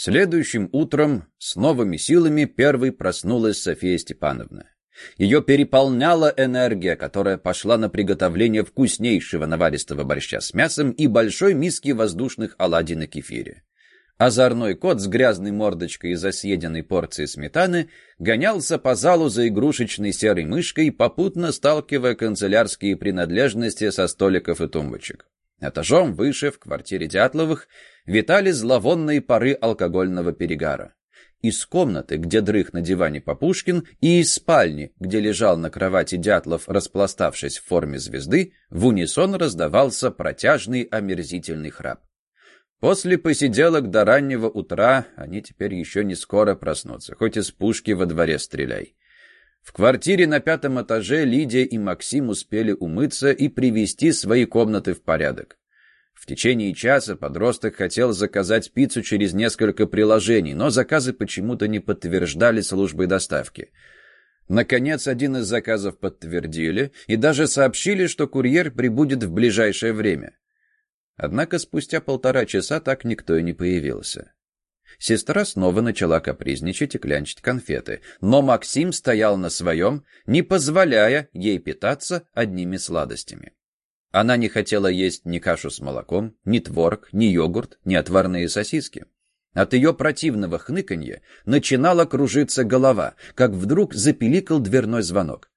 Следующим утром с новыми силами первой проснулась София Степановна. Ее переполняла энергия, которая пошла на приготовление вкуснейшего наваристого борща с мясом и большой миски воздушных оладий на кефире. Озорной кот с грязной мордочкой и засъеденной порцией сметаны гонялся по залу за игрушечной серой мышкой, попутно сталкивая канцелярские принадлежности со столиков и тумбочек. Этажом выше, в квартире Дятловых, витали зловонные пары алкогольного перегара. Из комнаты, где дрых на диване Попушкин, и из спальни, где лежал на кровати Дятлов, распластавшись в форме звезды, в унисон раздавался протяжный омерзительный храп. После посиделок до раннего утра они теперь еще не скоро проснутся, хоть из пушки во дворе стреляй. В квартире на пятом этаже Лидия и Максим успели умыться и привести свои комнаты в порядок. В течение часа подросток хотел заказать пиццу через несколько приложений, но заказы почему-то не подтверждали службой доставки. Наконец, один из заказов подтвердили и даже сообщили, что курьер прибудет в ближайшее время. Однако спустя полтора часа так никто и не появился. Сестра снова начала капризничать и клянчить конфеты, но Максим стоял на своем, не позволяя ей питаться одними сладостями. Она не хотела есть ни кашу с молоком, ни творог, ни йогурт, ни отварные сосиски. От ее противного хныканья начинала кружиться голова, как вдруг запиликал дверной звонок.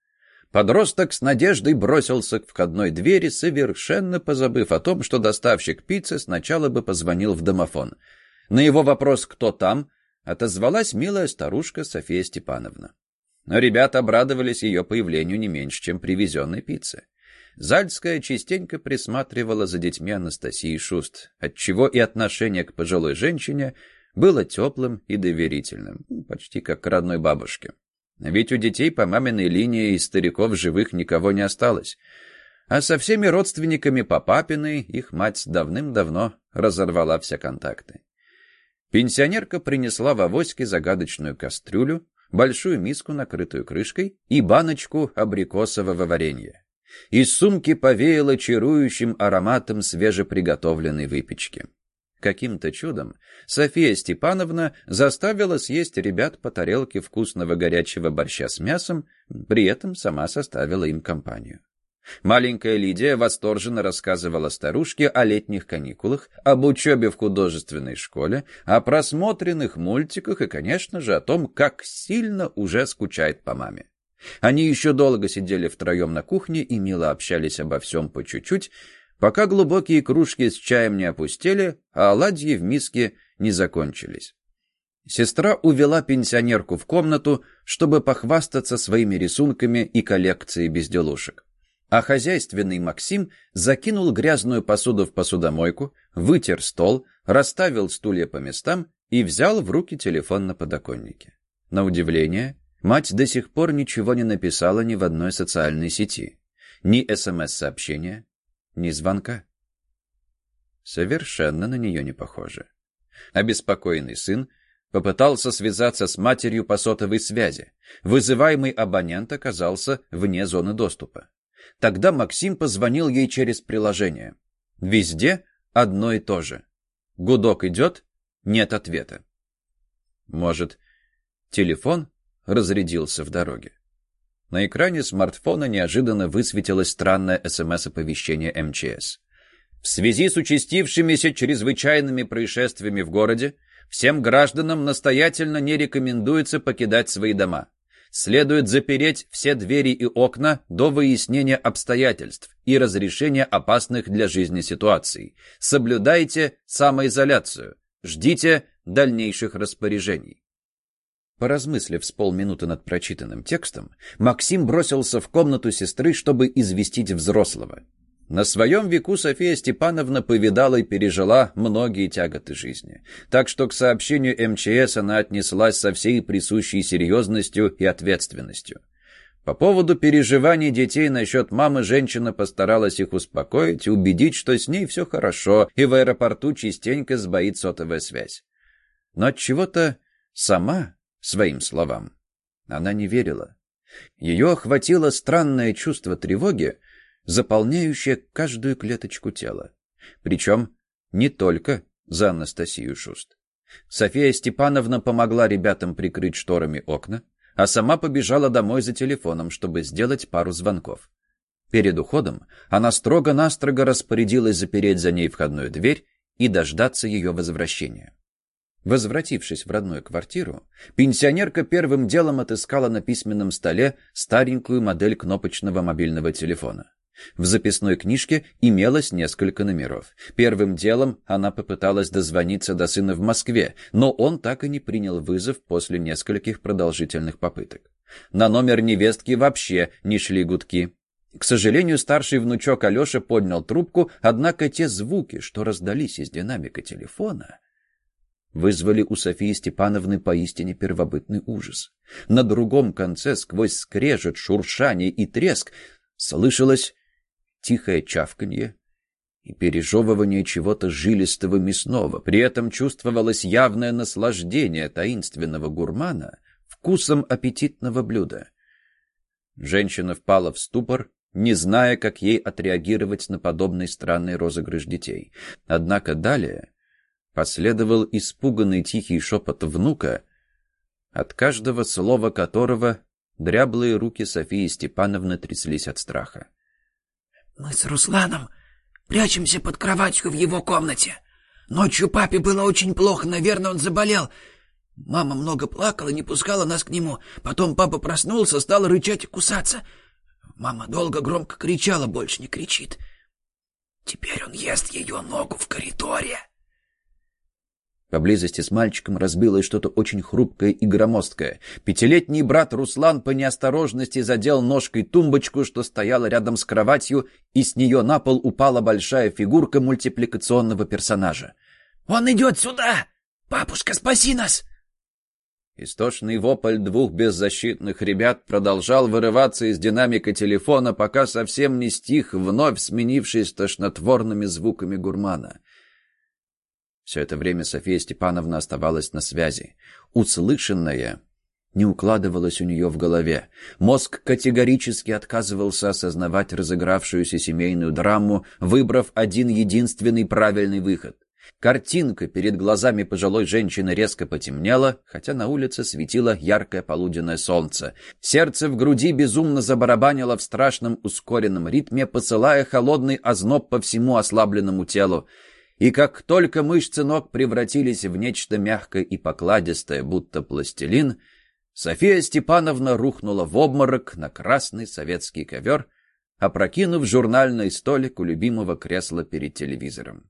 Подросток с надеждой бросился к входной двери, совершенно позабыв о том, что доставщик пиццы сначала бы позвонил в домофон — на его вопрос «Кто там?» отозвалась милая старушка София Степановна. Но ребята обрадовались ее появлению не меньше, чем привезенной пиццы. Зальская частенько присматривала за детьми Анастасии Шуст, отчего и отношение к пожилой женщине было теплым и доверительным, почти как к родной бабушке. Ведь у детей по маминой линии из стариков живых никого не осталось. А со всеми родственниками по папиной их мать давным-давно разорвала все контакты. Пенсионерка принесла в авоське загадочную кастрюлю, большую миску, накрытую крышкой, и баночку абрикосового варенья. Из сумки повеяло чарующим ароматом свежеприготовленной выпечки. Каким-то чудом София Степановна заставила съесть ребят по тарелке вкусного горячего борща с мясом, при этом сама составила им компанию. Маленькая Лидия восторженно рассказывала старушке о летних каникулах, об учебе в художественной школе, о просмотренных мультиках и, конечно же, о том, как сильно уже скучает по маме. Они еще долго сидели втроем на кухне и мило общались обо всем по чуть-чуть, пока глубокие кружки с чаем не опустели, а оладьи в миске не закончились. Сестра увела пенсионерку в комнату, чтобы похвастаться своими рисунками и коллекцией безделушек а хозяйственный Максим закинул грязную посуду в посудомойку, вытер стол, расставил стулья по местам и взял в руки телефон на подоконнике. На удивление, мать до сих пор ничего не написала ни в одной социальной сети. Ни СМС-сообщения, ни звонка. Совершенно на нее не похоже. Обеспокоенный сын попытался связаться с матерью по сотовой связи. Вызываемый абонент оказался вне зоны доступа. Тогда Максим позвонил ей через приложение. Везде одно и то же. Гудок идет, нет ответа. Может, телефон разрядился в дороге? На экране смартфона неожиданно высветилось странное СМС-оповещение МЧС. В связи с участившимися чрезвычайными происшествиями в городе, всем гражданам настоятельно не рекомендуется покидать свои дома следует запереть все двери и окна до выяснения обстоятельств и разрешения опасных для жизни ситуаций. Соблюдайте самоизоляцию. Ждите дальнейших распоряжений. Поразмыслив с полминуты над прочитанным текстом, Максим бросился в комнату сестры, чтобы известить взрослого. На своем веку София Степановна повидала и пережила многие тяготы жизни. Так что к сообщению МЧС она отнеслась со всей присущей серьезностью и ответственностью. По поводу переживаний детей насчет мамы женщина постаралась их успокоить убедить, что с ней все хорошо, и в аэропорту частенько сбоит сотовая связь. Но от чего-то сама своим словам она не верила. Ее охватило странное чувство тревоги, заполняющая каждую клеточку тела. Причем не только за Анастасию Шуст. София Степановна помогла ребятам прикрыть шторами окна, а сама побежала домой за телефоном, чтобы сделать пару звонков. Перед уходом она строго-настрого распорядилась запереть за ней входную дверь и дождаться ее возвращения. Возвратившись в родную квартиру, пенсионерка первым делом отыскала на письменном столе старенькую модель кнопочного мобильного телефона. В записной книжке имелось несколько номеров. Первым делом она попыталась дозвониться до сына в Москве, но он так и не принял вызов после нескольких продолжительных попыток. На номер невестки вообще не шли гудки. К сожалению, старший внучок Алеша поднял трубку, однако те звуки, что раздались из динамика телефона, вызвали у Софии Степановны поистине первобытный ужас. На другом конце, сквозь скрежет, шуршание и треск, слышалось тихое чавканье и пережевывание чего-то жилистого мясного. При этом чувствовалось явное наслаждение таинственного гурмана вкусом аппетитного блюда. Женщина впала в ступор, не зная, как ей отреагировать на подобный странный розыгрыш детей. Однако далее последовал испуганный тихий шепот внука, от каждого слова которого дряблые руки Софии Степановны тряслись от страха. Мы с Русланом прячемся под кроватью в его комнате. Ночью папе было очень плохо, наверное, он заболел. Мама много плакала, не пускала нас к нему. Потом папа проснулся, стал рычать и кусаться. Мама долго громко кричала, больше не кричит. Теперь он ест ее ногу в коридоре. Поблизости с мальчиком разбилось что-то очень хрупкое и громоздкое. Пятилетний брат Руслан по неосторожности задел ножкой тумбочку, что стояла рядом с кроватью, и с нее на пол упала большая фигурка мультипликационного персонажа. «Он идет сюда! Папушка, спаси нас!» Истошный вопль двух беззащитных ребят продолжал вырываться из динамика телефона, пока совсем не стих, вновь сменившись тошнотворными звуками гурмана. Все это время София Степановна оставалась на связи. Услышанное не укладывалось у нее в голове. Мозг категорически отказывался осознавать разыгравшуюся семейную драму, выбрав один единственный правильный выход. Картинка перед глазами пожилой женщины резко потемнела, хотя на улице светило яркое полуденное солнце. Сердце в груди безумно забарабанило в страшном ускоренном ритме, посылая холодный озноб по всему ослабленному телу и как только мышцы ног превратились в нечто мягкое и покладистое, будто пластилин, София Степановна рухнула в обморок на красный советский ковер, опрокинув журнальный столик у любимого кресла перед телевизором.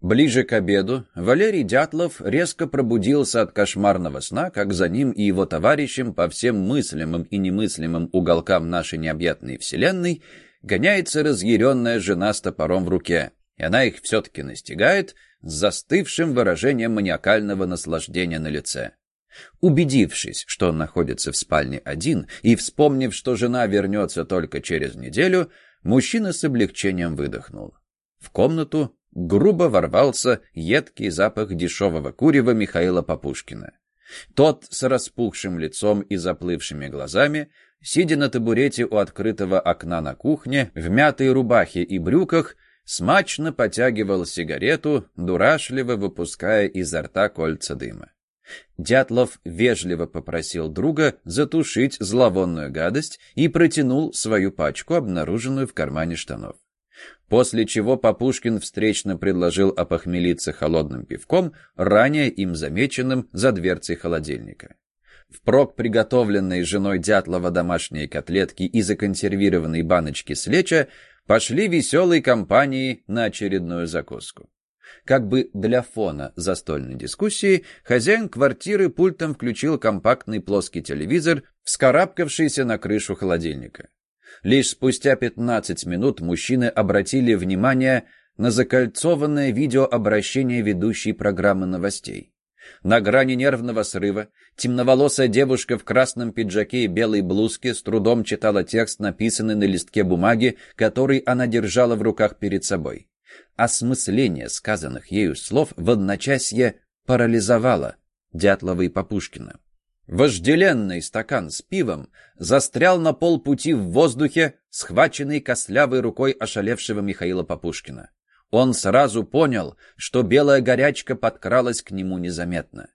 Ближе к обеду Валерий Дятлов резко пробудился от кошмарного сна, как за ним и его товарищем по всем мыслимым и немыслимым уголкам нашей необъятной вселенной гоняется разъяренная жена с топором в руке — и она их все-таки настигает с застывшим выражением маниакального наслаждения на лице. Убедившись, что он находится в спальне один, и вспомнив, что жена вернется только через неделю, мужчина с облегчением выдохнул. В комнату грубо ворвался едкий запах дешевого курева Михаила Попушкина. Тот с распухшим лицом и заплывшими глазами, сидя на табурете у открытого окна на кухне, в мятой рубахе и брюках, смачно потягивал сигарету, дурашливо выпуская изо рта кольца дыма. Дятлов вежливо попросил друга затушить зловонную гадость и протянул свою пачку, обнаруженную в кармане штанов. После чего Попушкин встречно предложил опохмелиться холодным пивком, ранее им замеченным за дверцей холодильника. Впрок приготовленные женой Дятлова домашние котлетки и законсервированные баночки с леча пошли веселой компанией на очередную закуску. Как бы для фона застольной дискуссии, хозяин квартиры пультом включил компактный плоский телевизор, вскарабкавшийся на крышу холодильника. Лишь спустя 15 минут мужчины обратили внимание на закольцованное видеообращение ведущей программы новостей. На грани нервного срыва темноволосая девушка в красном пиджаке и белой блузке с трудом читала текст, написанный на листке бумаги, который она держала в руках перед собой. Осмысление сказанных ею слов в одночасье парализовало Дятлова и Попушкина. Вожделенный стакан с пивом застрял на полпути в воздухе, схваченный кослявой рукой ошалевшего Михаила Попушкина. Он сразу понял, что белая горячка подкралась к нему незаметно.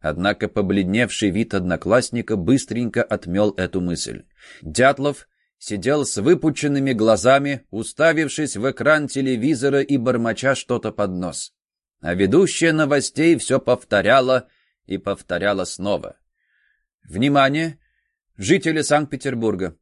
Однако побледневший вид одноклассника быстренько отмел эту мысль. Дятлов сидел с выпученными глазами, уставившись в экран телевизора и бормоча что-то под нос. А ведущая новостей все повторяла и повторяла снова. «Внимание! Жители Санкт-Петербурга!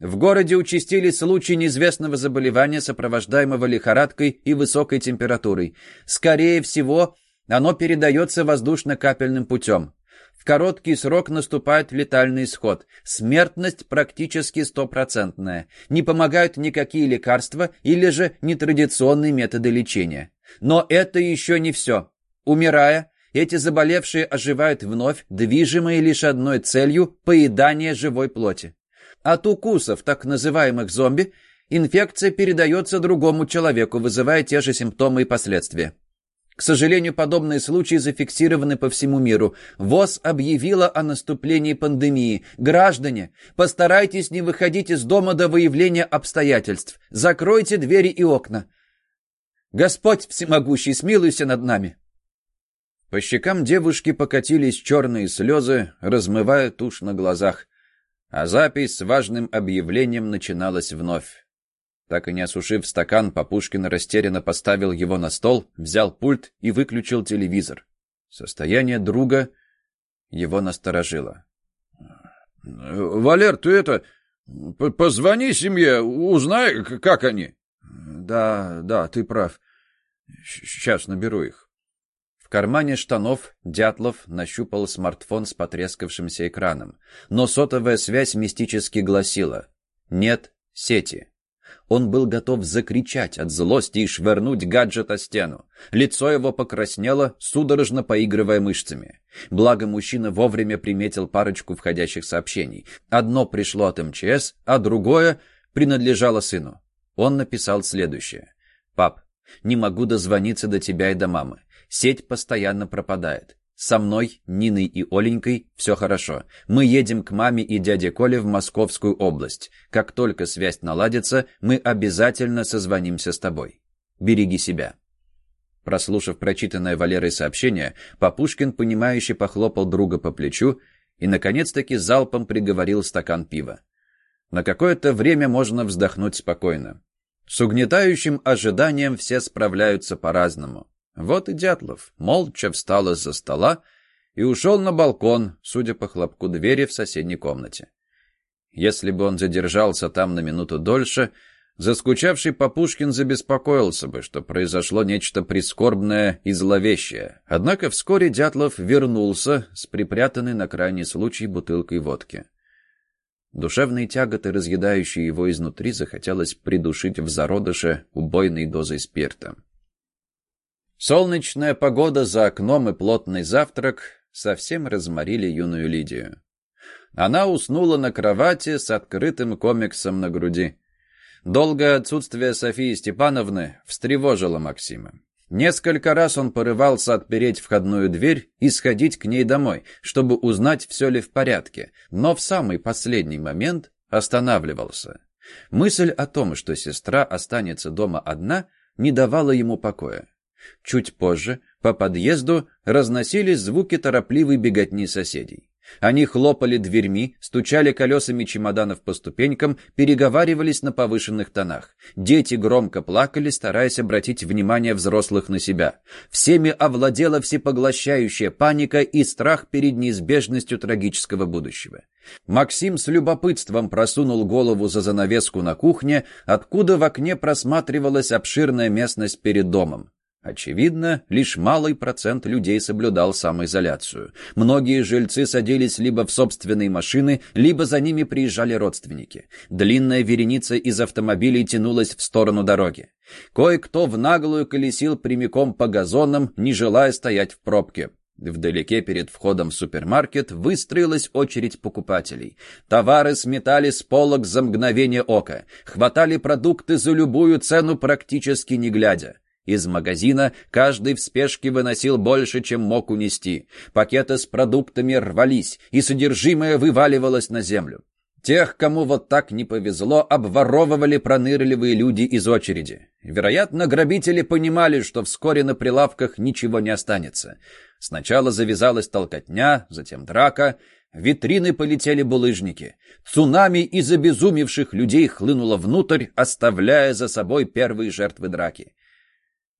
В городе участились случаи неизвестного заболевания, сопровождаемого лихорадкой и высокой температурой. Скорее всего, оно передается воздушно-капельным путем. В короткий срок наступает летальный исход. Смертность практически стопроцентная. Не помогают никакие лекарства или же нетрадиционные методы лечения. Но это еще не все. Умирая, эти заболевшие оживают вновь, движимые лишь одной целью – поедание живой плоти. От укусов так называемых зомби инфекция передается другому человеку, вызывая те же симптомы и последствия. К сожалению, подобные случаи зафиксированы по всему миру. ВОЗ объявила о наступлении пандемии. Граждане, постарайтесь не выходить из дома до выявления обстоятельств. Закройте двери и окна. Господь всемогущий, смилуйся над нами. По щекам девушки покатились черные слезы, размывая тушь на глазах, а запись с важным объявлением начиналась вновь. Так и не осушив стакан, Папушкин растерянно поставил его на стол, взял пульт и выключил телевизор. Состояние друга его насторожило. — Валер, ты это... Позвони семье, узнай, как они. — Да, да, ты прав. Сейчас наберу их. В кармане штанов Дятлов нащупал смартфон с потрескавшимся экраном, но сотовая связь мистически гласила «Нет сети». Он был готов закричать от злости и швырнуть гаджет о стену. Лицо его покраснело, судорожно поигрывая мышцами. Благо мужчина вовремя приметил парочку входящих сообщений. Одно пришло от МЧС, а другое принадлежало сыну. Он написал следующее. «Пап, не могу дозвониться до тебя и до мамы. Сеть постоянно пропадает. Со мной, Ниной и Оленькой все хорошо. Мы едем к маме и дяде Коле в Московскую область. Как только связь наладится, мы обязательно созвонимся с тобой. Береги себя». Прослушав прочитанное Валерой сообщение, Папушкин, понимающе похлопал друга по плечу и, наконец-таки, залпом приговорил стакан пива. На какое-то время можно вздохнуть спокойно. С угнетающим ожиданием все справляются по-разному. Вот и Дятлов молча встал из-за стола и ушел на балкон, судя по хлопку двери в соседней комнате. Если бы он задержался там на минуту дольше, заскучавший Попушкин забеспокоился бы, что произошло нечто прискорбное и зловещее. Однако вскоре Дятлов вернулся с припрятанной на крайний случай бутылкой водки. Душевные тяготы, разъедающие его изнутри, захотелось придушить в зародыше убойной дозой спирта. Солнечная погода за окном и плотный завтрак совсем разморили юную Лидию. Она уснула на кровати с открытым комиксом на груди. Долгое отсутствие Софии Степановны встревожило Максима. Несколько раз он порывался отпереть входную дверь и сходить к ней домой, чтобы узнать, все ли в порядке, но в самый последний момент останавливался. Мысль о том, что сестра останется дома одна, не давала ему покоя. Чуть позже по подъезду разносились звуки торопливой беготни соседей. Они хлопали дверьми, стучали колесами чемоданов по ступенькам, переговаривались на повышенных тонах. Дети громко плакали, стараясь обратить внимание взрослых на себя. Всеми овладела всепоглощающая паника и страх перед неизбежностью трагического будущего. Максим с любопытством просунул голову за занавеску на кухне, откуда в окне просматривалась обширная местность перед домом. Очевидно, лишь малый процент людей соблюдал самоизоляцию. Многие жильцы садились либо в собственные машины, либо за ними приезжали родственники. Длинная вереница из автомобилей тянулась в сторону дороги. Кое-кто в наглую колесил прямиком по газонам, не желая стоять в пробке. Вдалеке перед входом в супермаркет выстроилась очередь покупателей. Товары сметали с полок за мгновение ока, хватали продукты за любую цену практически не глядя. Из магазина каждый в спешке выносил больше, чем мог унести. Пакеты с продуктами рвались, и содержимое вываливалось на землю. Тех, кому вот так не повезло, обворовывали пронырливые люди из очереди. Вероятно, грабители понимали, что вскоре на прилавках ничего не останется. Сначала завязалась толкотня, затем драка. В витрины полетели булыжники. Цунами из обезумевших людей хлынуло внутрь, оставляя за собой первые жертвы драки.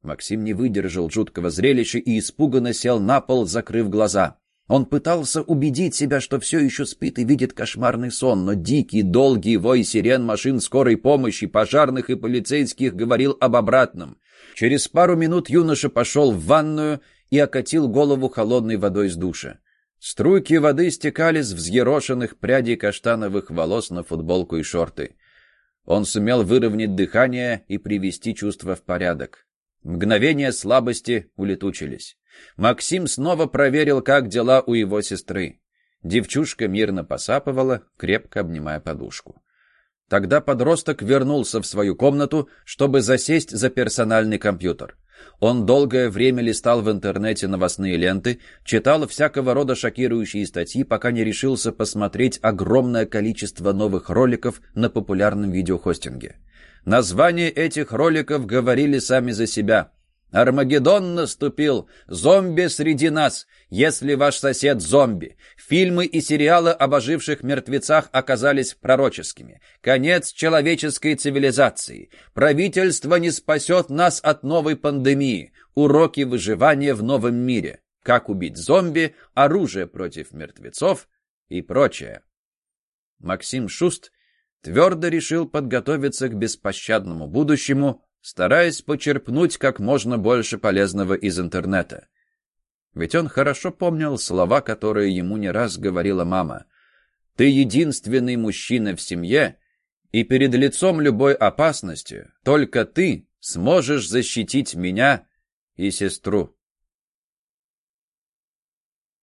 Максим не выдержал жуткого зрелища и испуганно сел на пол, закрыв глаза. Он пытался убедить себя, что все еще спит и видит кошмарный сон, но дикий, долгий вой сирен машин скорой помощи, пожарных и полицейских говорил об обратном. Через пару минут юноша пошел в ванную и окатил голову холодной водой с душа. Струйки воды стекали с взъерошенных прядей каштановых волос на футболку и шорты. Он сумел выровнять дыхание и привести чувства в порядок. Мгновения слабости улетучились. Максим снова проверил, как дела у его сестры. Девчушка мирно посапывала, крепко обнимая подушку. Тогда подросток вернулся в свою комнату, чтобы засесть за персональный компьютер. Он долгое время листал в интернете новостные ленты, читал всякого рода шокирующие статьи, пока не решился посмотреть огромное количество новых роликов на популярном видеохостинге. Названия этих роликов говорили сами за себя. Армагеддон наступил. Зомби среди нас. Если ваш сосед зомби. Фильмы и сериалы об оживших мертвецах оказались пророческими. Конец человеческой цивилизации. Правительство не спасет нас от новой пандемии. Уроки выживания в новом мире. Как убить зомби, оружие против мертвецов и прочее. Максим Шуст твердо решил подготовиться к беспощадному будущему, стараясь почерпнуть как можно больше полезного из интернета. Ведь он хорошо помнил слова, которые ему не раз говорила мама. «Ты единственный мужчина в семье, и перед лицом любой опасности только ты сможешь защитить меня и сестру».